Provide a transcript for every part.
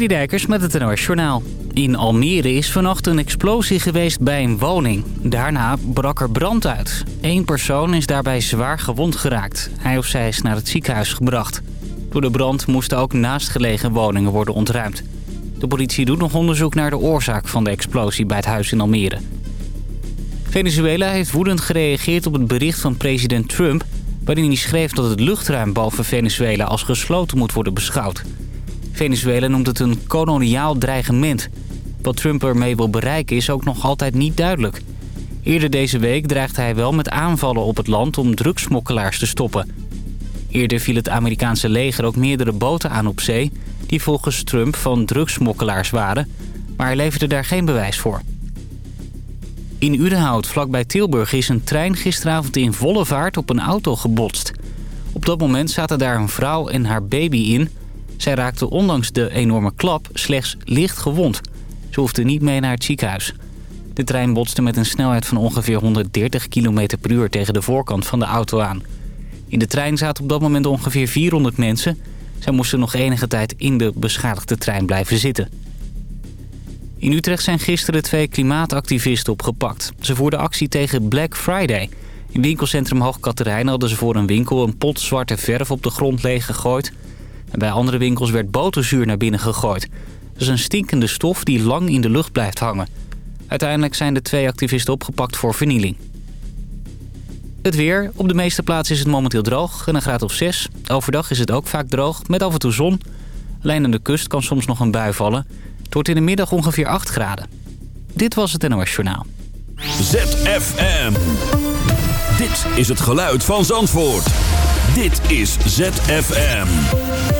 Citydijkers met het NOS. In Almere is vannacht een explosie geweest bij een woning. Daarna brak er brand uit. Eén persoon is daarbij zwaar gewond geraakt. Hij of zij is naar het ziekenhuis gebracht. Door de brand moesten ook naastgelegen woningen worden ontruimd. De politie doet nog onderzoek naar de oorzaak van de explosie bij het huis in Almere. Venezuela heeft woedend gereageerd op het bericht van president Trump... waarin hij schreef dat het luchtruim boven Venezuela als gesloten moet worden beschouwd. Venezuela noemt het een koloniaal dreigement. Wat Trump ermee wil bereiken is ook nog altijd niet duidelijk. Eerder deze week dreigde hij wel met aanvallen op het land om drugsmokkelaars te stoppen. Eerder viel het Amerikaanse leger ook meerdere boten aan op zee... die volgens Trump van drugsmokkelaars waren, maar hij leverde daar geen bewijs voor. In Udenhout, vlakbij Tilburg, is een trein gisteravond in volle vaart op een auto gebotst. Op dat moment zaten daar een vrouw en haar baby in... Zij raakte ondanks de enorme klap slechts licht gewond. Ze hoefde niet mee naar het ziekenhuis. De trein botste met een snelheid van ongeveer 130 km per uur tegen de voorkant van de auto aan. In de trein zaten op dat moment ongeveer 400 mensen. Zij moesten nog enige tijd in de beschadigde trein blijven zitten. In Utrecht zijn gisteren twee klimaatactivisten opgepakt. Ze voerden actie tegen Black Friday. In winkelcentrum Hoog Katerijn hadden ze voor een winkel een pot zwarte verf op de grond leeggegooid... Bij andere winkels werd boterzuur naar binnen gegooid. Dat is een stinkende stof die lang in de lucht blijft hangen. Uiteindelijk zijn de twee activisten opgepakt voor vernieling. Het weer. Op de meeste plaatsen is het momenteel droog en een graad of 6. Overdag is het ook vaak droog, met af en toe zon. Alleen aan de kust kan soms nog een bui vallen. Het wordt in de middag ongeveer 8 graden. Dit was het NOS Journaal. ZFM. Dit is het geluid van Zandvoort. Dit is ZFM.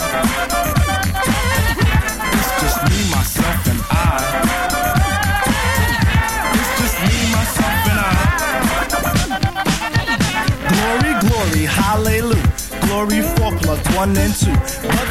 hallelujah. Glory for plug one and two. But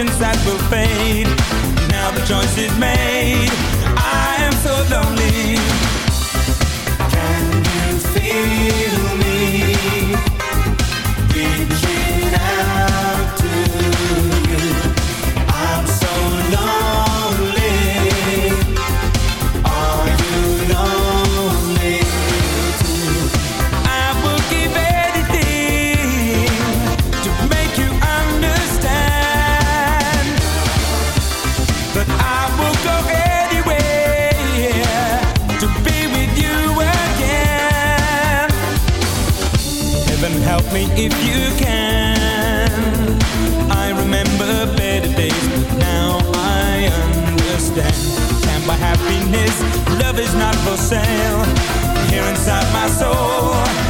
illusions that will fade. Now the choice is made. I am so lonely. Can you feel me? Did you? inside my soul.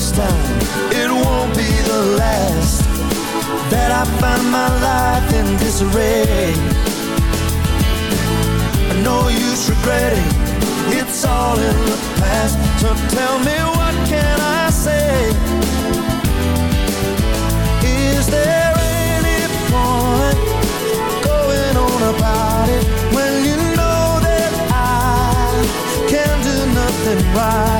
first time, it won't be the last that I find my life in disarray. No use regretting, it's all in the past. So tell me what can I say? Is there any point going on about it when you know that I can do nothing right?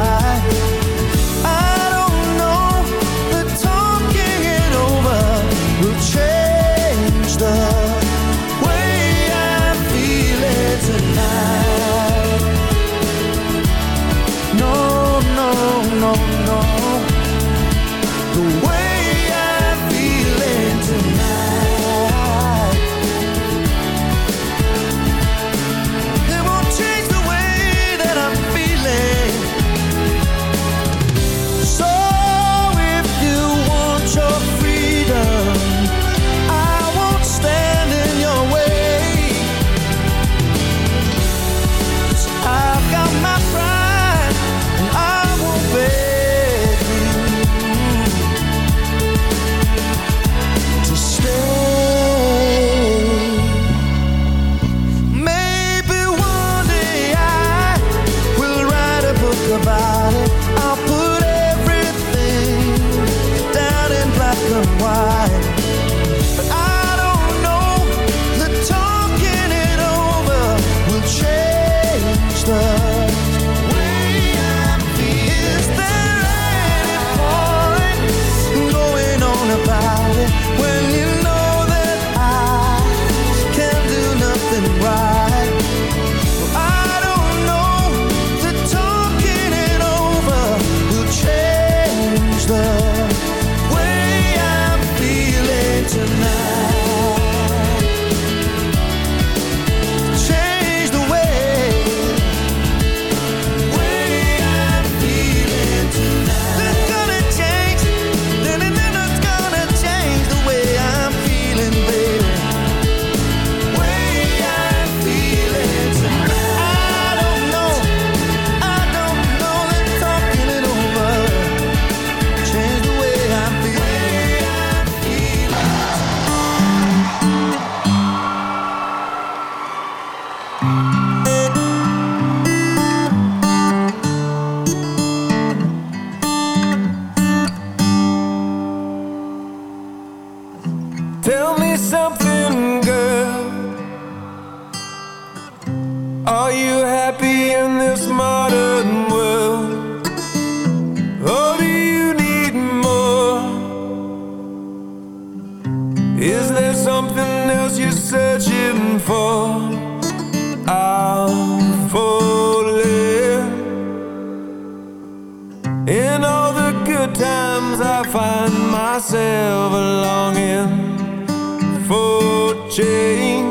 Something, girl. Are you happy in this modern world? Or do you need more? Is there something else you're searching for? I'm falling. In all the good times, I find myself longing for change.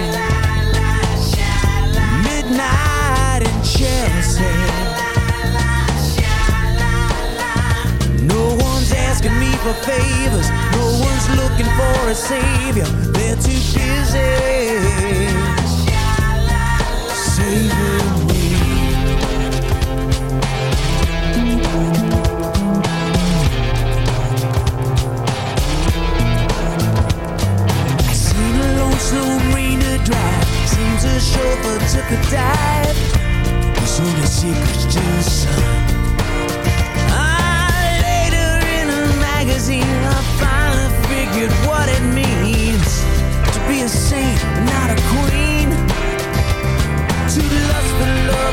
For favors. No one's looking for a savior. They're too busy saving me. I seen a lonesome rainer drive. Seems a chauffeur took a dive. There's only secrets to the.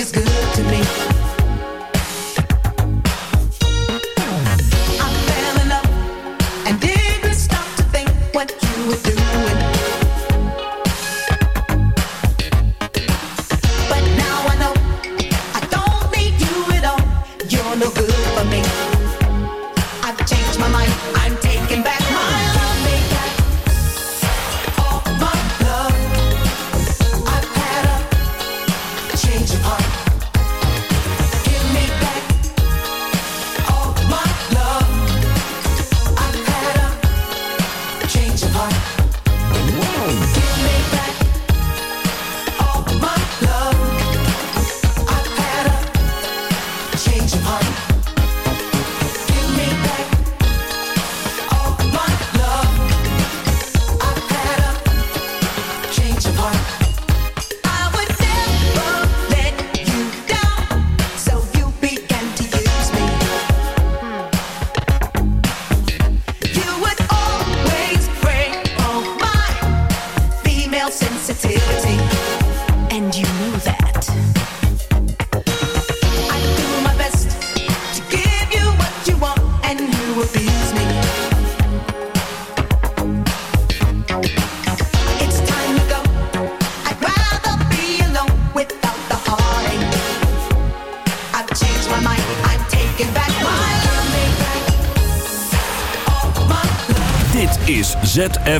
is good to me.